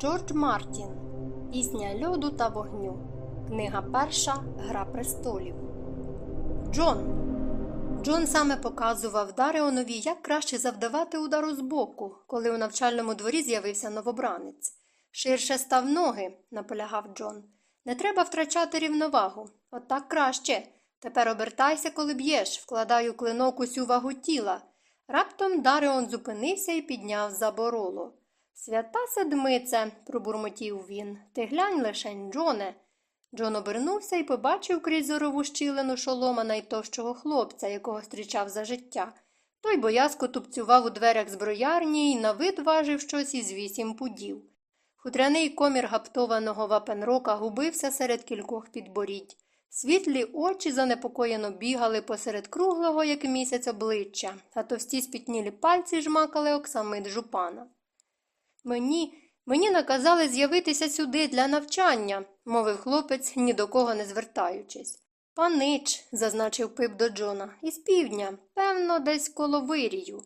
Джордж Мартін Пісня льоду та вогню. Книга перша Гра престолів. Джон. Джон саме показував Дареонові, як краще завдавати удару збоку, коли у навчальному дворі з'явився новобранець. Ширше став ноги, наполягав Джон. Не треба втрачати рівновагу. Отак краще. Тепер обертайся, коли б'єш, вкладаю клинок усю вагу тіла. Раптом Дареон зупинився і підняв забороло. Свята седмице, пробурмотів він. Ти глянь лишень, Джоне. Джон обернувся і побачив крізь зорову щілину шолома найтовщого хлопця, якого зустрічав за життя. Той боязко тупцював у дверях зброярні і на вид важив щось із вісім пудів. Хутряний комір гаптованого вапенрока губився серед кількох підборідь. Світлі очі занепокоєно бігали посеред круглого, як місяць, обличчя, а товсті спітнілі пальці жмакали оксамит жупана. Мені, мені наказали з'явитися сюди для навчання, мовив хлопець, ні до кого не звертаючись. Панич, зазначив пип до Джона, із півдня, певно, десь коло вирію.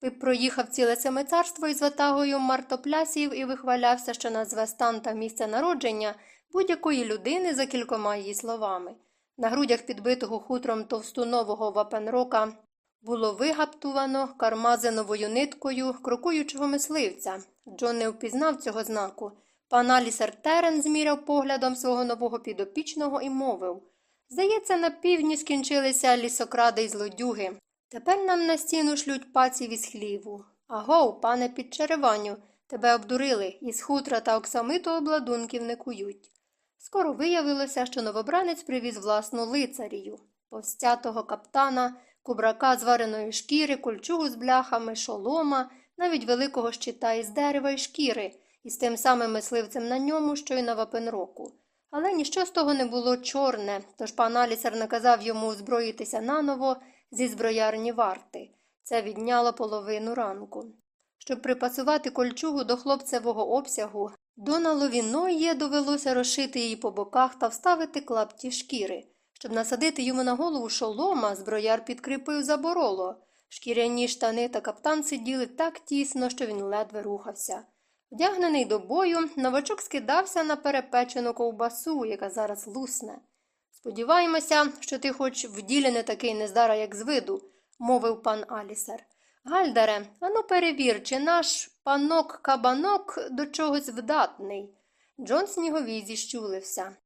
Пип проїхав ціле семицарство із ватагою мартоплясів і вихвалявся, що назве стан та місце народження будь-якої людини за кількома її словами. На грудях підбитого хутром товстунового вапенрока було вигаптувано кармазиновою ниткою крокуючого мисливця. Джон не впізнав цього знаку. Пан Алісер Терен зміряв поглядом свого нового підопічного і мовив Здається, на півдні скінчилися лісокради й злодюги. Тепер нам на стіну шлють паців із хліву. Агов, пане підчереваню, тебе обдурили, із хутра та оксамиту обладунків не кують. Скоро виявилося, що новобранець привіз власну лицарію, повстятого каптана, кубрака з вареної шкіри, кольчугу з бляхами, шолома, навіть великого щита із дерева й шкіри, із тим самим мисливцем на ньому, що й на вапенроку. Але ніщо з того не було чорне, тож пан Алісер наказав йому озброїтися наново зі зброярні варти. Це відняло половину ранку. Щоб припасувати кольчугу до хлопцевого обсягу, Доналові Нойє довелося розшити її по боках та вставити клапті шкіри. Щоб насадити йому на голову шолома, зброяр підкріпив забороло. Шкіряні штани та каптан сиділи так тісно, що він ледве рухався. Вдягнений до бою, новачок скидався на перепечену ковбасу, яка зараз лусне. Сподіваємося, що ти хоч в ділі не такий нездара, як з виду, мовив пан Алісер. Гальдаре, ану перевір, чи наш панок кабанок до чогось вдатний. Джон сніговій зіщулився.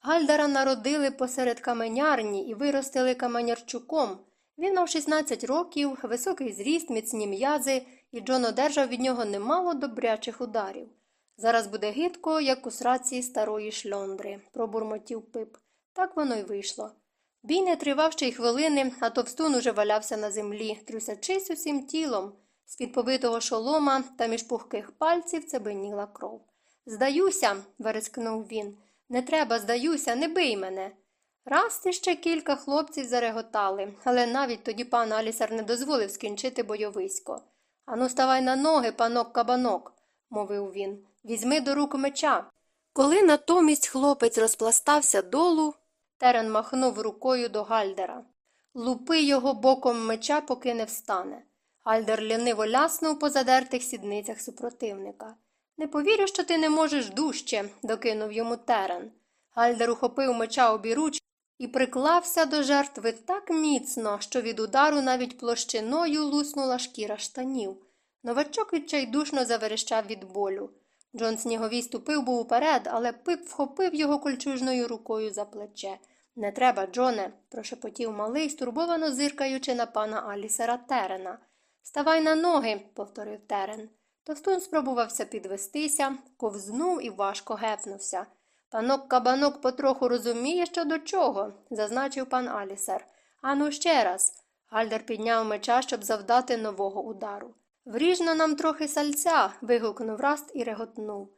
Гальдара народили посеред каменярні і виростили каменярчуком. Він мав 16 років, високий зріст, міцні м'язи, і Джон одержав від нього немало добрячих ударів. Зараз буде гидко, як у сраці старої шльондри, пробурмотів пип. Так воно й вийшло. Бій не тривав ще й хвилини, а товстун уже валявся на землі, трусячись усім тілом. З під побитого шолома та між пухких пальців цебеніла кров. Здаюся, верескнув він. Не треба, здаюся, не бий мене. Раз і ще кілька хлопців зареготали, але навіть тоді пан Алісар не дозволив скінчити бойовисько. Ану, ставай на ноги, панок кабанок, мовив він. Візьми до рук меча. Коли натомість хлопець розпластався долу, Терен махнув рукою до Гальдера. Лупи його боком меча, поки не встане. Гальдер ліниво ляснув по задертих сідницях супротивника. Не повірю, що ти не можеш дужче, докинув йому терен. Гальдер ухопив меча обіруч і приклався до жертви так міцно, що від удару навіть площиною луснула шкіра штанів. Новачок відчайдушно заверещав від болю. Джон сніговій ступив був уперед, але пип вхопив його кольчужною рукою за плече. Не треба, Джоне, прошепотів малий, стурбовано зиркаючи на пана Алісера Терена. Ставай на ноги, повторив терен. Товстун спробувався підвестися, ковзнув і важко гепнувся. Панок кабанок потроху розуміє, що до чого, зазначив пан Алісер. Ану ще раз. Гальдер підняв меча, щоб завдати нового удару. Вріжно нам трохи сальця. вигукнув Раст і реготнув.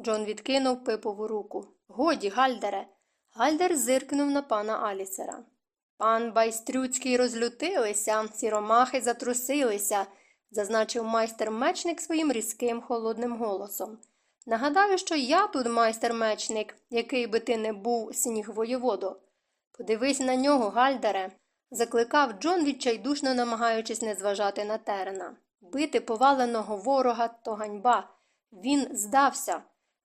Джон відкинув пипову руку. Годі, Гальдере. Гальдер зиркнув на пана Алісера. Пан Байстрюцький розлютилися, сіромахи затрусилися, зазначив майстер мечник своїм різким холодним голосом. Нагадаю, що я тут майстер мечник, який би ти не був сніг воєводо. Подивись на нього, Гальдере, закликав Джон, відчайдушно намагаючись не зважати на терена. Бити поваленого ворога то ганьба. Він здався.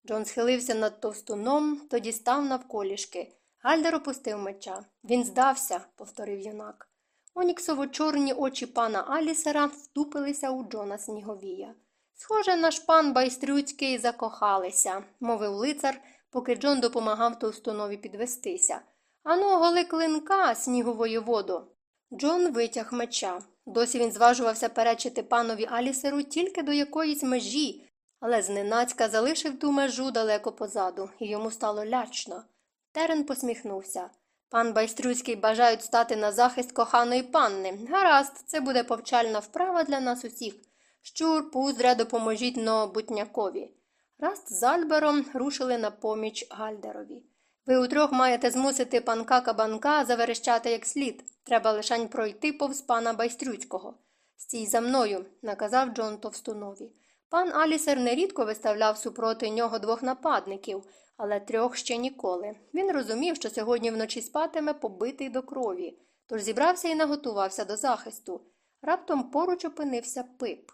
Джон схилився над товстуном, тоді став навколішки. Гальдер опустив меча. Він здався, повторив юнак. Оніксово чорні очі пана Алісера втупилися у Джона Сніговія. Схоже, наш пан Байстрюцький закохалися, мовив лицар, поки Джон допомагав товстунові підвестися. Ану, голи клинка, сніговою воду. Джон витяг меча. Досі він зважувався перечити панові Алісеру тільки до якоїсь межі, але зненацька залишив ту межу далеко позаду, і йому стало лячно. Терен посміхнувся. Пан Байстрюцький бажають стати на захист коханої панни. Гаразд, це буде повчальна вправа для нас усіх. Щур, пуздре, допоможіть но бутнякові. Раст з Альбером рушили на поміч Гальдерові. Ви утрьох маєте змусити панка кабанка заверещати як слід. Треба лишень пройти повз пана Байстрюцького. Стій за мною, наказав Джон Товстунові. Пан Алісер нерідко виставляв супроти нього двох нападників, але трьох ще ніколи. Він розумів, що сьогодні вночі спатиме побитий до крові, тож зібрався і наготувався до захисту. Раптом поруч опинився пип.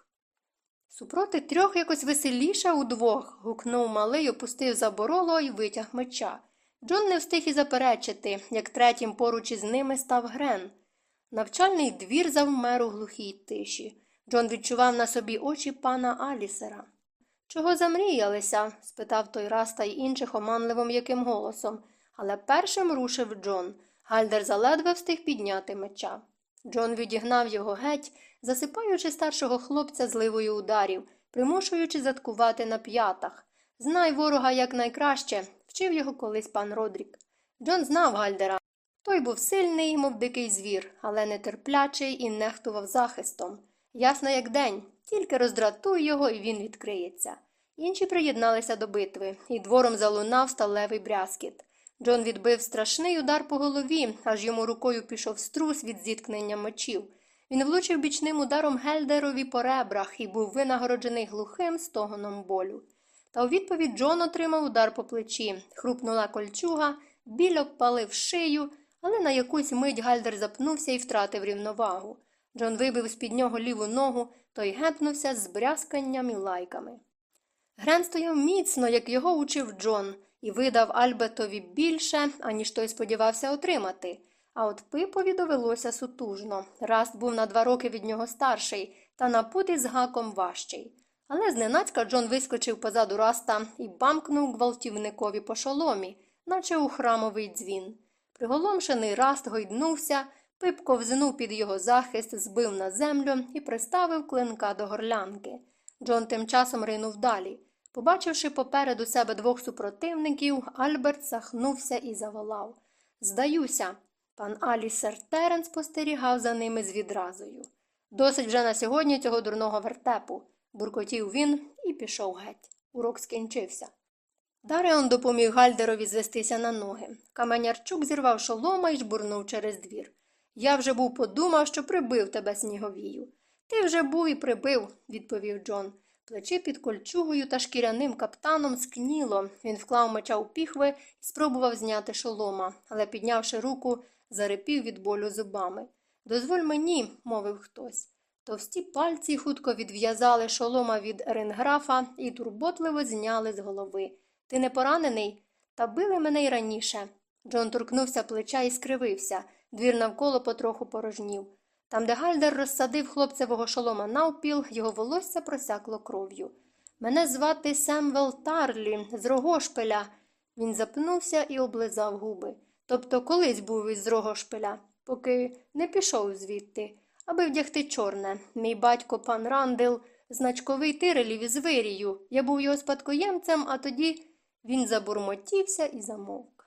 Супроти трьох якось веселіше удвох. гукнув малий, опустив забороло і витяг меча. Джон не встиг і заперечити, як третім поруч із ними став Грен. Навчальний двір завмер у глухій тиші. Джон відчував на собі очі пана Алісера. Чого замріялися? спитав той раз та й інших оманливо м'яким голосом, але першим рушив Джон. Гальдер заледве встиг підняти меча. Джон відігнав його геть, засипаючи старшого хлопця зливою ударів, примушуючи заткувати на п'ятах. Знай ворога якнайкраще, вчив його колись пан Родрік. Джон знав Гальдера. Той був сильний, мов дикий звір, але нетерплячий і нехтував захистом. Ясно, як день, тільки роздратуй його, і він відкриється. Інші приєдналися до битви, і двором залунав сталевий брязкіт. Джон відбив страшний удар по голові, аж йому рукою пішов струс від зіткнення мечів. Він влучив бічним ударом Гельдерові по ребрах і був винагороджений глухим стогоном болю. Та у відповідь Джон отримав удар по плечі, хрупнула кольчуга, біль обпалив шию, але на якусь мить Гальдер запнувся і втратив рівновагу. Джон вибив з під нього ліву ногу, той гепнувся з брязканням і лайками. Грен стояв міцно, як його учив Джон, і видав Альбетові більше, аніж той сподівався отримати. А от пипові довелося сутужно. Раст був на два роки від нього старший, та на пут із гаком важчий. Але зненацька Джон вискочив позаду раста і бамкнув гвалтівникові по шоломі, наче у храмовий дзвін. Приголомшений раст гойднувся, пип ковзнув під його захист, збив на землю і приставив клинка до горлянки. Джон тим часом ринув далі. Побачивши попереду себе двох супротивників, Альберт сахнувся і заволав Здаюся. Пан Алісер Терен спостерігав за ними з відразою. Досить вже на сьогодні цього дурного вертепу, буркотів він і пішов геть. Урок скінчився. Дареон допоміг Гальдерові звестися на ноги. Каменярчук зірвав шолома і жбурнув через двір. Я вже був подумав, що прибив тебе сніговію. Ти вже був і прибив, відповів Джон. Плечі під кольчугою та шкіряним каптаном скніло. Він вклав меча у піхви і спробував зняти шолома, але, піднявши руку, зарипів від болю зубами. Дозволь мені, мовив хтось. Товсті пальці хутко відв'язали шолома від ренграфа і турботливо зняли з голови. Ти не поранений? Та били мене й раніше. Джон торкнувся плеча і скривився. Двір навколо потроху порожнів. Там, де Гальдер розсадив хлопцевого шолома навпіл, його волосся просякло кров'ю. Мене звати Семвел Тарлі з Рогошпеля. Він запнувся і облизав губи. Тобто колись був із Рогошпеля, поки не пішов звідти, аби вдягти чорне. Мій батько пан Рандел, значковий тирелів із вирію. Я був його спадкоємцем, а тоді він забурмотівся і замовк.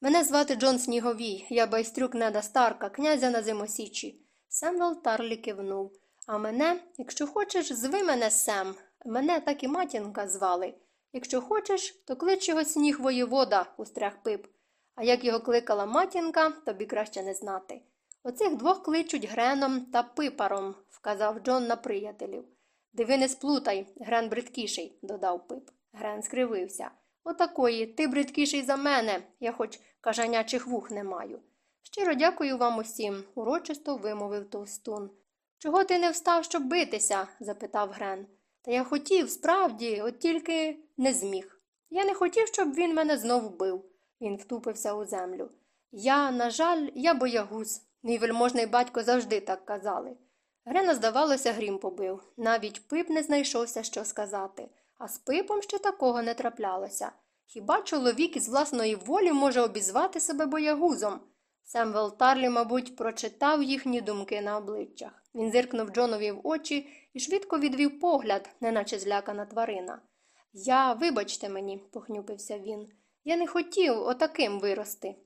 Мене звати Джон Сніговій, я байстрюк Неда Старка, князя на зимосічі. Семвел Тарлі кивнув. А мене, якщо хочеш, зви мене Сем. Мене так і матінка звали. Якщо хочеш, то клич його сніг воєвода, устряг пип. А як його кликала матінка, тобі краще не знати. Оцих двох кличуть Греном та пипаром, вказав Джон на приятелів. Диви, не сплутай, Грен бридкіший, додав пип. Грен скривився. Отакої, ти бридкіший за мене, я хоч кажанячих вух не маю. Щиро дякую вам усім, урочисто вимовив товстун. Чого ти не встав, щоб битися? запитав Грен. Та я хотів, справді, от тільки не зміг. Я не хотів, щоб він мене знову бив. Він втупився у землю. Я, на жаль, я боягуз. Мій вельможний батько завжди так казали. Грена, здавалося, грім побив. Навіть пип не знайшовся, що сказати, а з пипом ще такого не траплялося. Хіба чоловік із власної волі може обізвати себе боягузом? Семвел Тарлі, мабуть, прочитав їхні думки на обличчях. Він зиркнув Джонові в очі і швидко відвів погляд, неначе злякана тварина. Я, вибачте мені, похнюпився він. Я не хотів отаким вирости.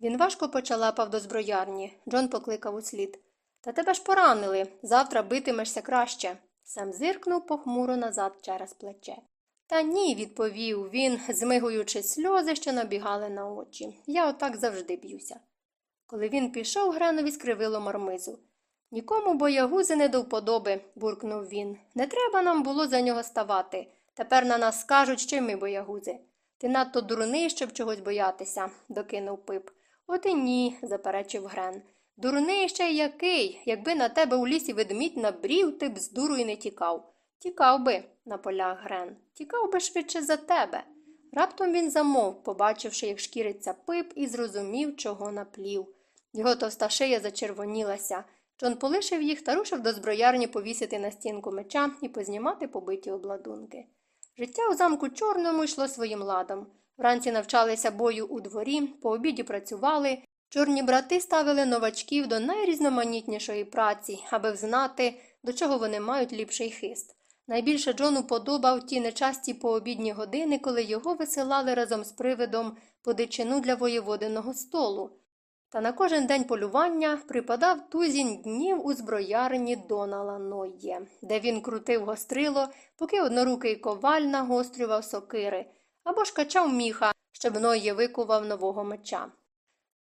Він важко почалапав до зброярні. Джон покликав услід. Та тебе ж поранили. Завтра битимешся краще. Сам зиркнув похмуро назад через плече. Та ні, відповів він, змигуючи сльози, що набігали на очі. Я отак завжди б'юся. Коли він пішов, Гренові скривило мармизу. Нікому боягузи не до вподоби, буркнув він. Не треба нам було за нього ставати. Тепер на нас скажуть, що ми боягузи. Ти надто дурний, щоб чогось боятися, докинув пип. От і ні, заперечив Грен. Дурний ще який. Якби на тебе у лісі ведмідь набрів, ти б з дуру й не тікав. Тікав би, наполяг Грен. Тікав би швидше за тебе. Раптом він замовк, побачивши, як шкіриться пип, і зрозумів, чого наплів. Його товста шия зачервонілася. Джон полишив їх та рушив до зброярні повісити на стінку меча і познімати побиті обладунки. Життя у замку чорному йшло своїм ладом. Вранці навчалися бою у дворі, по обіді працювали. Чорні брати ставили новачків до найрізноманітнішої праці, аби взнати, до чого вони мають ліпший хист. Найбільше Джону подобав ті нечасті пообідні години, коли його висилали разом з привидом по дичину для воєводиного столу. Та на кожен день полювання припадав тузінь днів у зброярні Донала Нойє, де він крутив гострило, поки однорукий коваль нагострював сокири, або ж качав міха, щоб Нойє викував нового меча.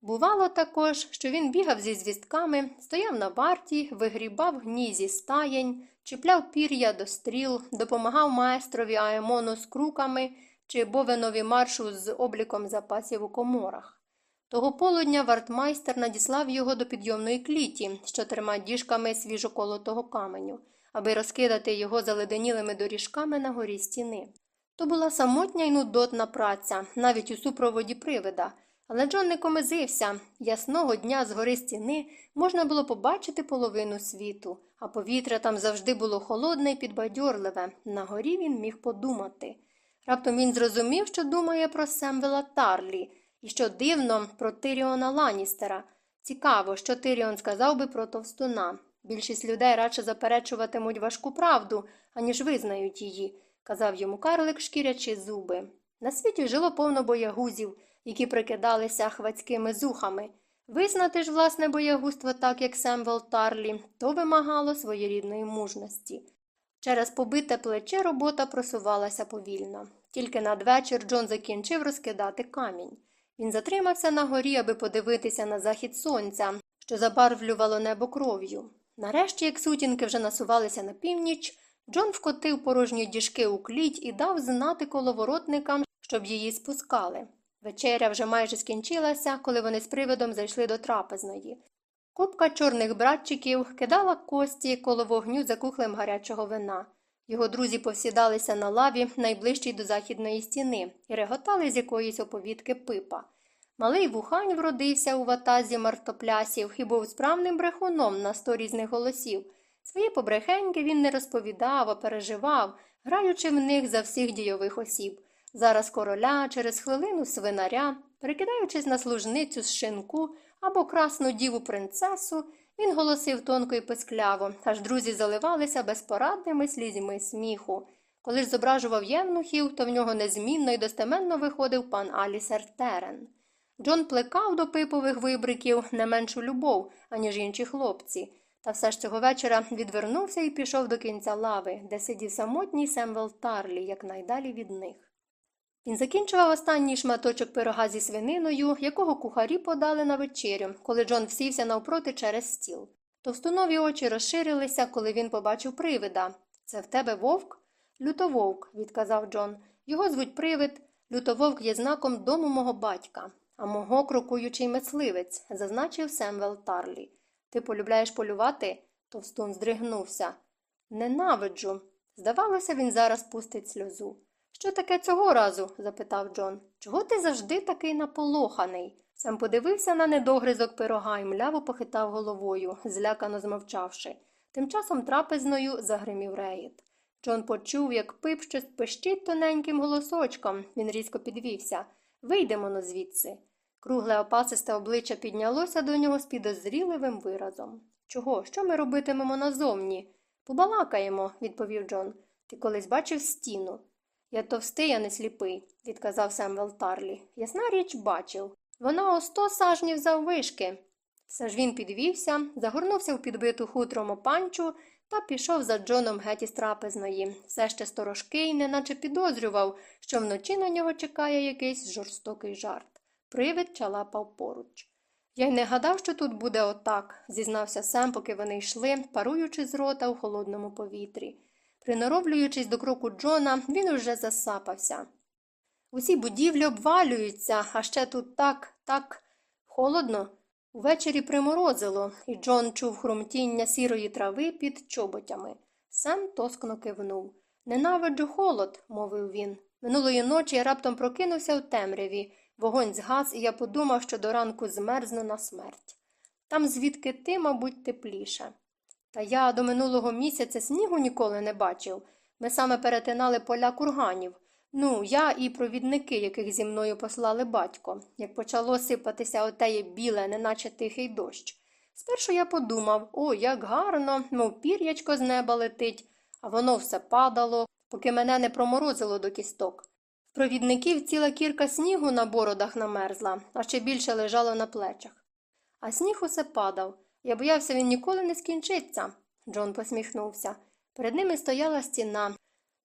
Бувало також, що він бігав зі звістками, стояв на варті, вигрібав гній зі стаєнь, чіпляв пір'я до стріл, допомагав маестрові Аемону з круками чи бовенові маршу з обліком запасів у коморах. Того полудня вартмайстер надіслав його до підйомної кліті з чотирма діжками свіжоколотого каменю, аби розкидати його заледенілими доріжками на горі стіни. То була самотня й нудотна праця, навіть у супроводі привида. Але Джон не комизився. Ясного дня з гори стіни можна було побачити половину світу, а повітря там завжди було холодне і підбадьорливе. На горі він міг подумати. Раптом він зрозумів, що думає про Семвела Тарлі, і що дивно про Тиріона Ланістера. Цікаво, що Тиріон сказав би про товстуна. Більшість людей радше заперечуватимуть важку правду, аніж визнають її, казав йому карлик, шкірячи зуби. На світі жило повно боягузів які прикидалися хвацькими зухами. Визнати ж власне боягузтво так, як Семвел Тарлі, то вимагало своєрідної мужності. Через побите плече робота просувалася повільно. Тільки надвечір Джон закінчив розкидати камінь. Він затримався на горі, аби подивитися на захід сонця, що забарвлювало небо кров'ю. Нарешті, як сутінки вже насувалися на північ, Джон вкотив порожні діжки у кліть і дав знати коловоротникам, щоб її спускали. Вечеря вже майже скінчилася, коли вони з привидом зайшли до трапезної. Купка чорних братчиків кидала кості коло вогню за кухлем гарячого вина. Його друзі повсідалися на лаві, найближчій до західної стіни, і реготали з якоїсь оповідки пипа. Малий вухань вродився у ватазі мартоплясів і був справним брехуном на сто різних голосів. Свої побрехеньки він не розповідав, а переживав, граючи в них за всіх дійових осіб. Зараз короля, через хвилину свинаря, перекидаючись на служницю з шинку або красну діву принцесу, він голосив тонко і пискляво, аж друзі заливалися безпорадними слізьми сміху. Коли ж зображував євнухів, то в нього незмінно і достеменно виходив пан Алісер Терен. Джон плекав до пипових вибриків не меншу любов, аніж інші хлопці, та все ж цього вечора відвернувся і пішов до кінця лави, де сидів самотній Семвел Тарлі, якнайдалі від них. Він закінчував останній шматочок пирога зі свининою, якого кухарі подали на вечерю, коли Джон всівся навпроти через стіл. Товстунові очі розширилися, коли він побачив привида. Це в тебе вовк? Лютововк, відказав Джон. Його звуть привид. Лютововк є знаком дому мого батька, а мого крокуючий мисливець, зазначив Семвел Тарлі. Ти полюбляєш полювати? Товстун здригнувся. Ненавиджу. Здавалося, він зараз пустить сльозу. Що таке цього разу? запитав Джон. Чого ти завжди такий наполоханий? Сам подивився на недогризок пирога і мляво похитав головою, злякано змовчавши. Тим часом трапезною загримів регіт. Джон почув, як пип щось пищить тоненьким голосочком. Він різко підвівся. Вийдемо но звідси. Кругле опасисте обличчя піднялося до нього з підозріливим виразом. Чого? Що ми робитимемо назовні? Побалакаємо, відповів Джон. Ти колись бачив стіну. Я товстий, а не сліпий, відказав Семвел Тарлі. Ясна річ бачив. Вона о сто сажнів заввишки. Все ж він підвівся, загорнувся в підбиту хутром опанчу та пішов за Джоном геть із трапезної, все ще сторожкий, неначе підозрював, що вночі на нього чекає якийсь жорстокий жарт. Привид чалапав поруч. Я й не гадав, що тут буде отак, зізнався Сем, поки вони йшли, паруючи з рота у холодному повітрі. Приноровлюючись до кроку Джона, він уже засапався. Усі будівлі обвалюються, а ще тут так, так холодно. Увечері приморозило, і Джон чув хрумтіння сірої трави під чоботями. Сем тоскно кивнув. Ненавиджу холод, мовив він. Минулої ночі я раптом прокинувся в темряві. Вогонь згас, і я подумав, що до ранку змерзну на смерть. Там, звідки ти, мабуть, тепліше. Та я до минулого місяця снігу ніколи не бачив. Ми саме перетинали поля курганів. Ну, я і провідники, яких зі мною послали батько, як почало сипатися отеє біле, неначе тихий дощ. Спершу я подумав о, як гарно, мов пір'ячко з неба летить, а воно все падало, поки мене не проморозило до кісток. В провідників ціла кірка снігу на бородах намерзла, а ще більше лежало на плечах. А сніг усе падав. Я боявся, він ніколи не скінчиться. Джон посміхнувся. Перед ними стояла стіна,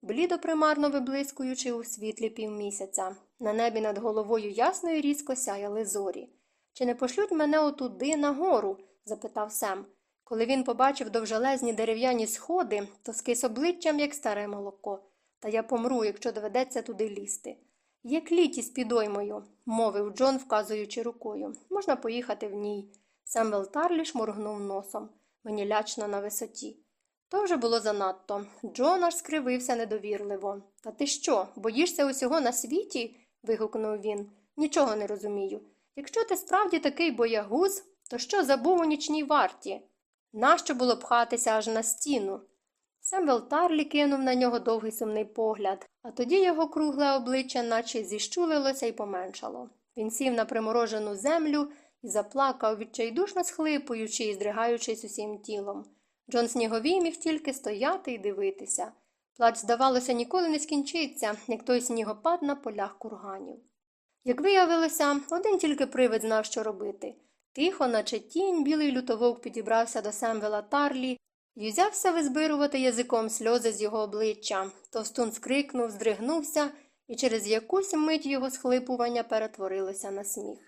блідо примарно виблискуючи у світлі півмісяця. На небі над головою ясно і різко сяяли зорі. Чи не пошлють мене отуди нагору? запитав Сем. Коли він побачив довжелезні дерев'яні сходи, то скис обличчям, як старе молоко. Та я помру, якщо доведеться туди лізти. Є кліті з підоймою, мовив Джон, вказуючи рукою. Можна поїхати в ній. Семвел Тарліш моргнув носом. Мені лячно на висоті. То вже було занадто. Джон скривився недовірливо. Та ти що, боїшся усього на світі? вигукнув він. Нічого не розумію. Якщо ти справді такий боягуз, то що забув у нічній варті? Нащо було пхатися аж на стіну? Семвел Тарлі кинув на нього довгий сумний погляд, а тоді його кругле обличчя наче зіщулилося і поменшало. Він сів на приморожену землю і заплакав, відчайдушно схлипуючи і здригаючись усім тілом. Джон Сніговій міг тільки стояти і дивитися. Плач, здавалося, ніколи не скінчиться, як той снігопад на полях курганів. Як виявилося, один тільки привид знав, що робити. Тихо, наче тінь, білий лютововк підібрався до Семвела Тарлі і взявся визбирувати язиком сльози з його обличчя. Товстун скрикнув, здригнувся, і через якусь мить його схлипування перетворилося на сміх.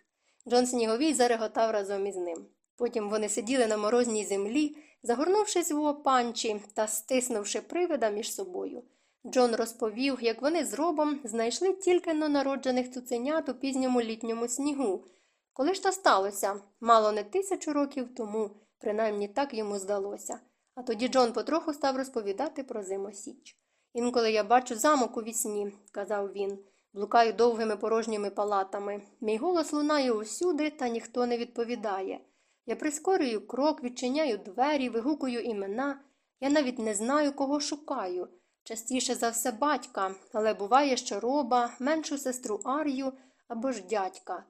Джон Сніговій зареготав разом із ним. Потім вони сиділи на морозній землі, загорнувшись в опанчі та стиснувши привида між собою. Джон розповів, як вони з робом знайшли тільки но народжених цуценят у пізньому літньому снігу. Коли ж то сталося? Мало не тисячу років тому, принаймні так йому здалося. А тоді Джон потроху став розповідати про зимосіч. Інколи я бачу замок у вісні, казав він, блукаю довгими порожніми палатами. Мій голос лунає усюди, та ніхто не відповідає. Я прискорюю крок, відчиняю двері, вигукую імена. Я навіть не знаю, кого шукаю. Частіше за все батька, але буває, що роба, меншу сестру Ар'ю або ж дядька.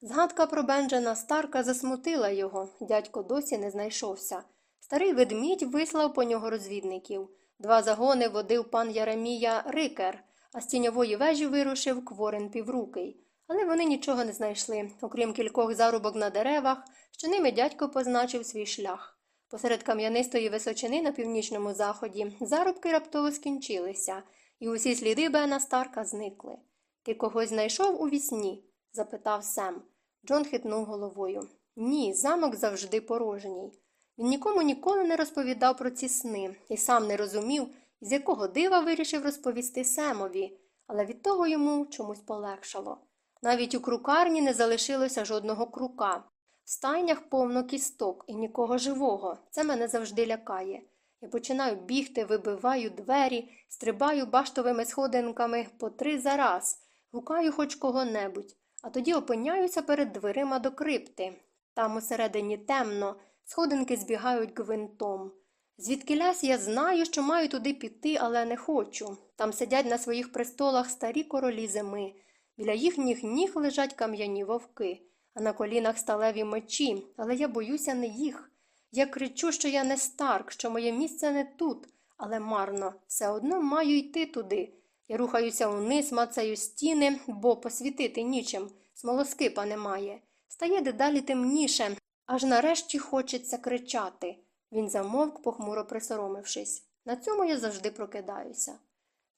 Згадка про Бенджена Старка засмутила його, дядько досі не знайшовся. Старий ведмідь вислав по нього розвідників. Два загони водив пан Яремія Рикер, а з тіньової вежі вирушив кворин піврукий. Але вони нічого не знайшли, окрім кількох зарубок на деревах, що ними дядько позначив свій шлях. Посеред кам'янистої височини на північному заході зарубки раптово скінчилися, і усі сліди Бена Старка зникли. Ти когось знайшов у вісні? запитав Сем. Джон хитнув головою. Ні, замок завжди порожній. Він нікому ніколи не розповідав про ці сни і сам не розумів, з якого дива вирішив розповісти Семові, але від того йому чомусь полегшало. Навіть у крукарні не залишилося жодного крука. В стайнях повно кісток і нікого живого. Це мене завжди лякає. Я починаю бігти, вибиваю двері, стрибаю баштовими сходинками по три за раз, гукаю хоч кого-небудь, а тоді опиняюся перед дверима до крипти. Там усередині темно, сходинки збігають гвинтом. Звідки лясь я знаю, що маю туди піти, але не хочу. Там сидять на своїх престолах старі королі зими. Біля їхніх ніг лежать кам'яні вовки, а на колінах сталеві мечі, але я боюся не їх. Я кричу, що я не старк, що моє місце не тут, але марно, все одно маю йти туди. Я рухаюся униз, мацаю стіни, бо посвітити нічим, смолоскипа немає. Стає дедалі темніше, аж нарешті хочеться кричати. Він замовк, похмуро присоромившись. На цьому я завжди прокидаюся.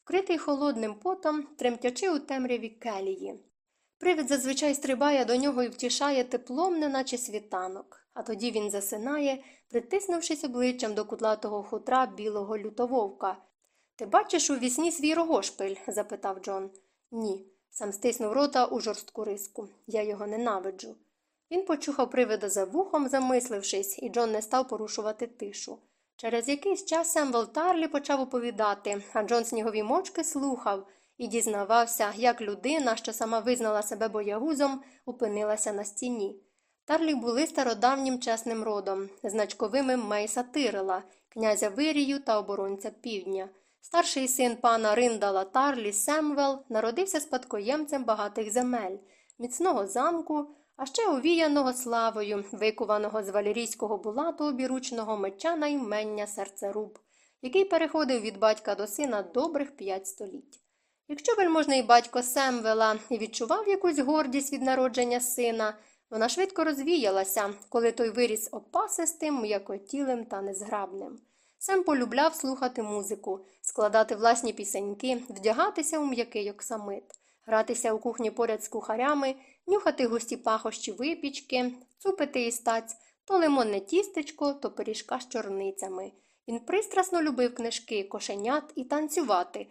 Вкритий холодним потом, тремтячи у темряві келії. Привид зазвичай стрибає до нього і втішає теплом, неначе світанок, а тоді він засинає, притиснувшись обличчям до кудлатого хутра білого лютововка. Ти бачиш у вісні свій рогошпиль? запитав Джон. Ні. Сам стиснув рота у жорстку риску. Я його ненавиджу. Він почухав привида за вухом, замислившись, і Джон не став порушувати тишу. Через якийсь час Семвел Тарлі почав оповідати, а Джон снігові мочки слухав і дізнавався, як людина, що сама визнала себе боягузом, опинилася на стіні. Тарлі були стародавнім чесним родом, значковими Мейса Тирела, князя Вирію та оборонця півдня. Старший син пана Риндала Тарлі Семвел народився спадкоємцем багатих земель, міцного замку, а ще увіяного славою, викуваного з валерійського булату обіручного меча на імення серцеруб, який переходив від батька до сина добрих п'ять століть. Якщо вельможний батько Семвела і відчував якусь гордість від народження сина, вона швидко розвіялася, коли той виріс опасистим, м'якотілим та незграбним. Сем полюбляв слухати музику, складати власні пісеньки, вдягатися у м'який оксамит, гратися у кухні поряд з кухарями, нюхати густі пахощі випічки, цупити і стаць то лимонне тістечко, то пиріжка з чорницями. Він пристрасно любив книжки, кошенят і танцювати,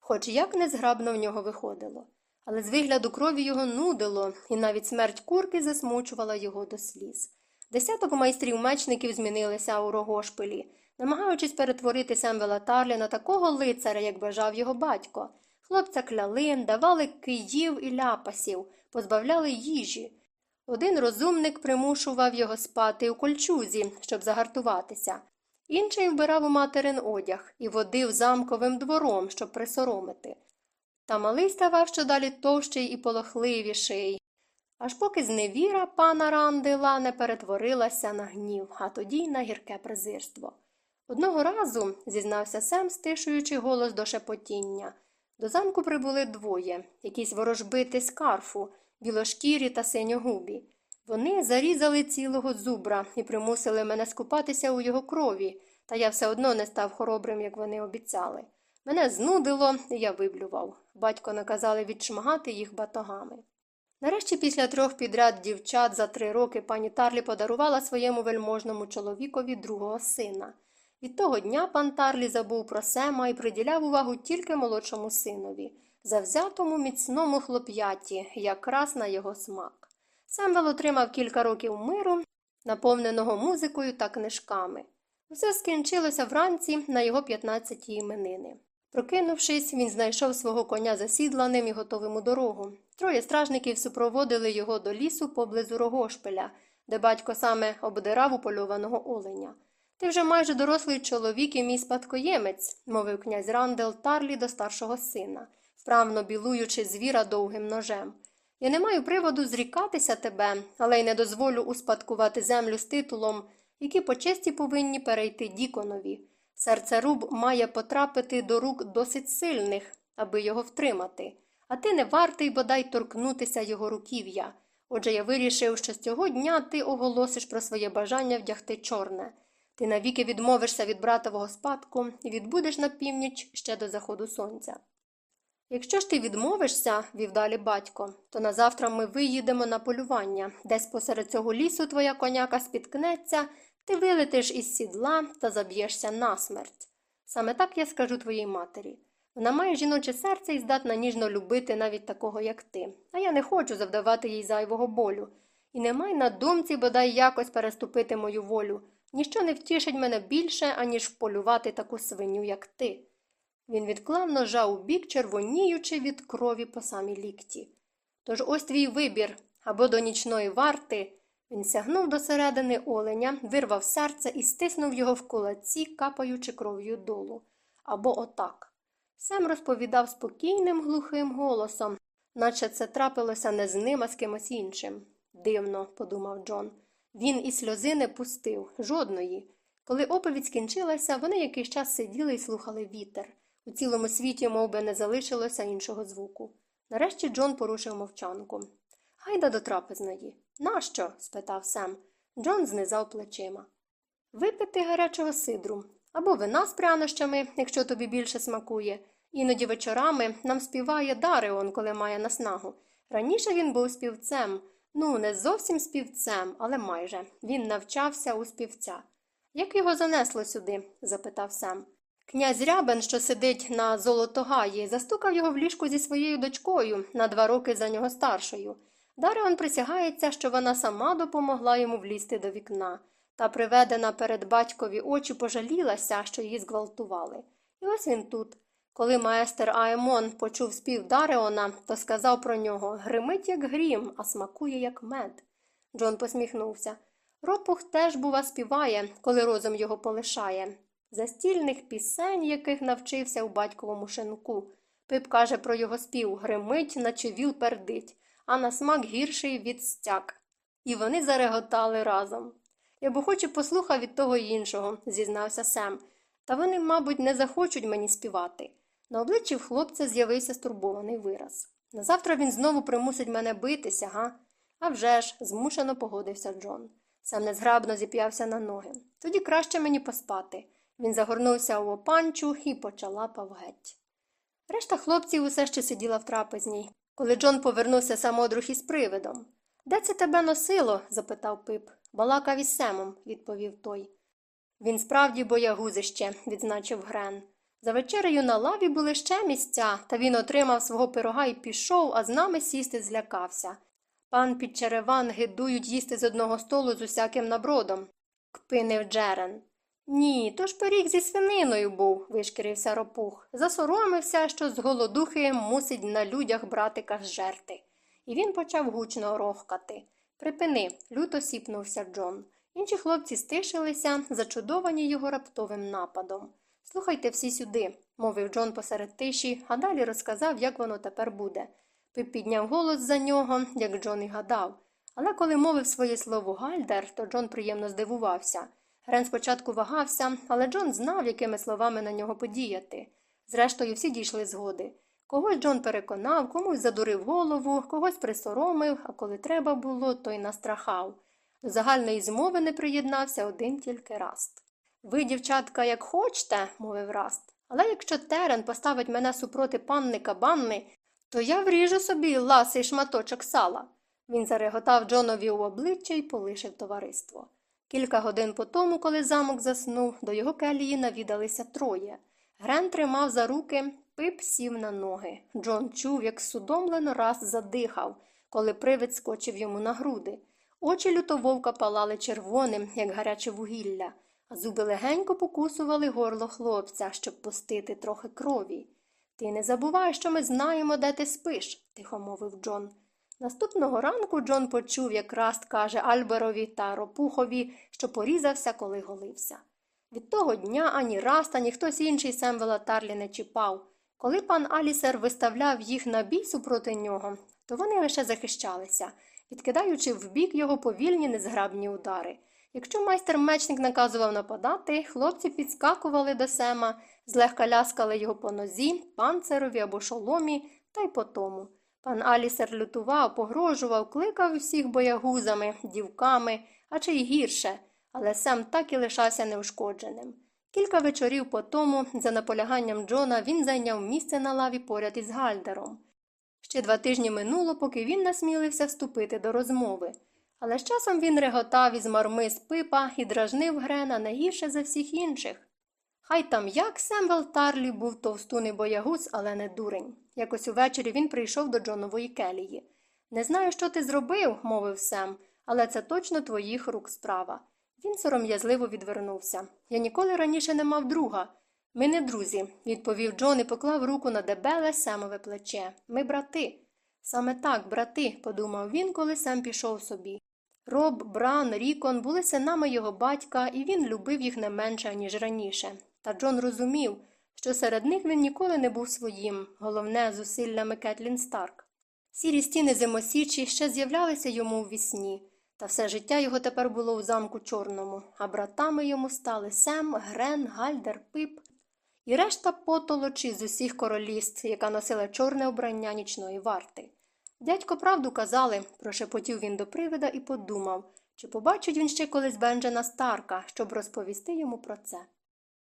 хоч як незграбно в нього виходило. Але з вигляду крові його нудило, і навіть смерть курки засмучувала його до сліз. Десяток майстрів мечників змінилися у рогошпилі, намагаючись перетворити Семвела Тарлі на такого лицаря, як бажав його батько. Хлопця кляли, давали київ і ляпасів, позбавляли їжі. Один розумник примушував його спати у кольчузі, щоб загартуватися, інший вбирав у материн одяг і водив замковим двором, щоб присоромити. Та малий ставав щодалі товщий і полохливіший, аж поки зневіра пана Рандила не перетворилася на гнів, а тоді й на гірке презирство. Одного разу, зізнався Сем, стишуючи голос до шепотіння, до замку прибули двоє, якісь ворожбити з карфу, білошкірі та синьогубі. Вони зарізали цілого зубра і примусили мене скупатися у його крові, та я все одно не став хоробрим, як вони обіцяли. Мене знудило, і я виблював. Батько наказали відшмагати їх батогами. Нарешті, після трьох підряд дівчат за три роки пані Тарлі подарувала своєму вельможному чоловікові другого сина. Від того дня пан Тарлі забув про Сема і приділяв увагу тільки молодшому синові, завзятому міцному хлоп'яті, якраз на його смак. Семвел отримав кілька років миру, наповненого музикою та книжками. Все скінчилося вранці на його 15-ті іменини. Прокинувшись, він знайшов свого коня засідланим і готовим у дорогу. Троє стражників супроводили його до лісу поблизу рогошпиля, де батько саме обдирав упольованого оленя. Ти вже майже дорослий чоловік і мій спадкоємець, мовив князь Рандел Тарлі до старшого сина, вправно білуючи звіра довгим ножем. Я не маю приводу зрікатися тебе, але й не дозволю успадкувати землю з титулом, які по честі повинні перейти Діконові. Серцеруб має потрапити до рук досить сильних, аби його втримати, а ти не вартий бодай торкнутися його руків'я. Отже, я вирішив, що з цього дня ти оголосиш про своє бажання вдягти чорне. Ти навіки відмовишся від братового спадку і відбудеш на північ ще до заходу сонця. Якщо ж ти відмовишся, вів далі батько, то назавтра ми виїдемо на полювання, десь посеред цього лісу твоя коняка спіткнеться, ти вилетиш із сідла та заб'єшся насмерть. Саме так я скажу твоїй матері. Вона має жіноче серце і здатна ніжно любити навіть такого, як ти, а я не хочу завдавати їй зайвого болю. І не май на думці бодай якось переступити мою волю, Ніщо не втішить мене більше, аніж вполювати таку свиню, як ти. Він відклав ножа у бік, червоніючи від крові по самій лікті. Тож ось твій вибір або до нічної варти. Він сягнув до середини оленя, вирвав серце і стиснув його в кулаці, капаючи кров'ю долу. Або отак. Сем розповідав спокійним, глухим голосом, наче це трапилося не з ним, а з кимось іншим. Дивно, подумав Джон. Він і сльози не пустив, жодної. Коли оповідь скінчилася, вони якийсь час сиділи і слухали вітер. У цілому світі мов би, не залишилося іншого звуку. Нарешті Джон порушив мовчанку. Гайда до трапезної. Нащо? спитав Сем. Джон знизав плечима. Випити гарячого сидру або вина з прянощами, якщо тобі більше смакує. Іноді вечорами нам співає Дареон, коли має наснагу. Раніше він був співцем, ну, не зовсім співцем, але майже. Він навчався у співця. Як його занесло сюди? запитав Сем. Князь Рябен, що сидить на Золотогаї, застукав його в ліжку зі своєю дочкою на два роки за нього старшою. Дареон присягається, що вона сама допомогла йому влізти до вікна, та приведена перед батькові очі пожалілася, що її зґвалтували. І ось він тут. Коли маестер Аемон почув спів Дареона, то сказав про нього гримить, як грім, а смакує, як мед. Джон посміхнувся. Ропух теж, бува, співає, коли розум його полишає. Застільних пісень, яких навчився у батьковому шинку. Пип каже про його спів гримить, наче віл пердить, а на смак гірший від стяк. І вони зареготали разом. Я б охоче послухав від того іншого, зізнався Сем. Та вони, мабуть, не захочуть мені співати. На обличчі хлопця з'явився стурбований вираз. Назавтра він знову примусить мене битися, га? «А вже ж», – змушено погодився Джон. Сам незграбно зіп'явся на ноги. Тоді краще мені поспати. Він загорнувся у опанчу і почалапав геть. Решта хлопців усе ще сиділа в трапезній, коли Джон повернувся самодруг із привидом. Де це тебе носило? запитав пип. Балакав із Семом, відповів той. Він справді боягузище, відзначив Грен. За вечерею на лаві були ще місця, та він отримав свого пирога і пішов, а з нами сісти злякався. Пан під череван гидують їсти з одного столу з усяким набродом, кпинив Джерен. Ні, то ж пиріг зі свининою був, вишкірився ропух. Засоромився, що з голодухи мусить на людях братика зжерти. І він почав гучно рохкати. Припини, люто сіпнувся Джон. Інші хлопці стишилися, зачудовані його раптовим нападом. Слухайте всі сюди, мовив Джон посеред тиші, а далі розказав, як воно тепер буде. Пип підняв голос за нього, як Джон і гадав. Але коли мовив своє слово Гальдер, то Джон приємно здивувався. Грен спочатку вагався, але Джон знав, якими словами на нього подіяти. Зрештою, всі дійшли згоди. Когось Джон переконав, комусь задурив голову, когось присоромив, а коли треба було, то й настрахав. До загальної змови не приєднався один тільки Раст. Ви, дівчатка, як хочете, мовив Раст, але якщо терен поставить мене супроти панни кабанни, то я вріжу собі ласий шматочок сала. Він зареготав Джонові у обличчя і полишив товариство. Кілька годин по тому, коли замок заснув, до його келії навідалися троє. Грен тримав за руки, пип сів на ноги. Джон чув, як судомлено раз задихав, коли привид скочив йому на груди. Очі лютововка палали червоним, як гаряче вугілля, зуби легенько покусували горло хлопця, щоб пустити трохи крові. Ти не забувай, що ми знаємо, де ти спиш, тихо мовив Джон. Наступного ранку Джон почув, як Раст каже Альберові та Ропухові, що порізався, коли голився. Від того дня ані Раст, ані хтось інший Семвела Тарлі не чіпав. Коли пан Алісер виставляв їх на бій супроти нього, то вони лише захищалися, відкидаючи вбік його повільні незграбні удари. Якщо майстер мечник наказував нападати, хлопці підскакували до сема, злегка ляскали його по нозі, панцерові або шоломі, та й по тому. Пан Алісер лютував, погрожував, кликав усіх боягузами, дівками, а чи й гірше, але сам так і лишався неушкодженим. Кілька вечорів по тому, за наполяганням Джона, він зайняв місце на лаві поряд із Гальдером. Ще два тижні минуло, поки він насмілився вступити до розмови. Але з часом він реготав із марми з пипа і дражнив Грена не за всіх інших. Хай там як Семвел Тарлі був товстуний боягуз, але не дурень. Якось увечері він прийшов до Джонової келії. Не знаю, що ти зробив, мовив Сем, але це точно твоїх рук справа. Він сором'язливо відвернувся. Я ніколи раніше не мав друга. Ми не друзі, відповів Джон і поклав руку на дебеле семове плече. Ми брати. Саме так, брати, подумав він, коли сам пішов собі. Роб, Бран, Рікон були синами його батька, і він любив їх не менше, ніж раніше. Та Джон розумів, що серед них він ніколи не був своїм, головне зусиллями Кетлін Старк. Сірі стіни зимосічі ще з'являлися йому у вісні, та все життя його тепер було у замку чорному, а братами йому стали Сем, Грен, Гальдер, Пип і решта потолочі з усіх королівств, яка носила чорне обрання нічної варти. Дядько правду казали, прошепотів він до привида і подумав, чи побачить він ще колись Бенджена Старка, щоб розповісти йому про це.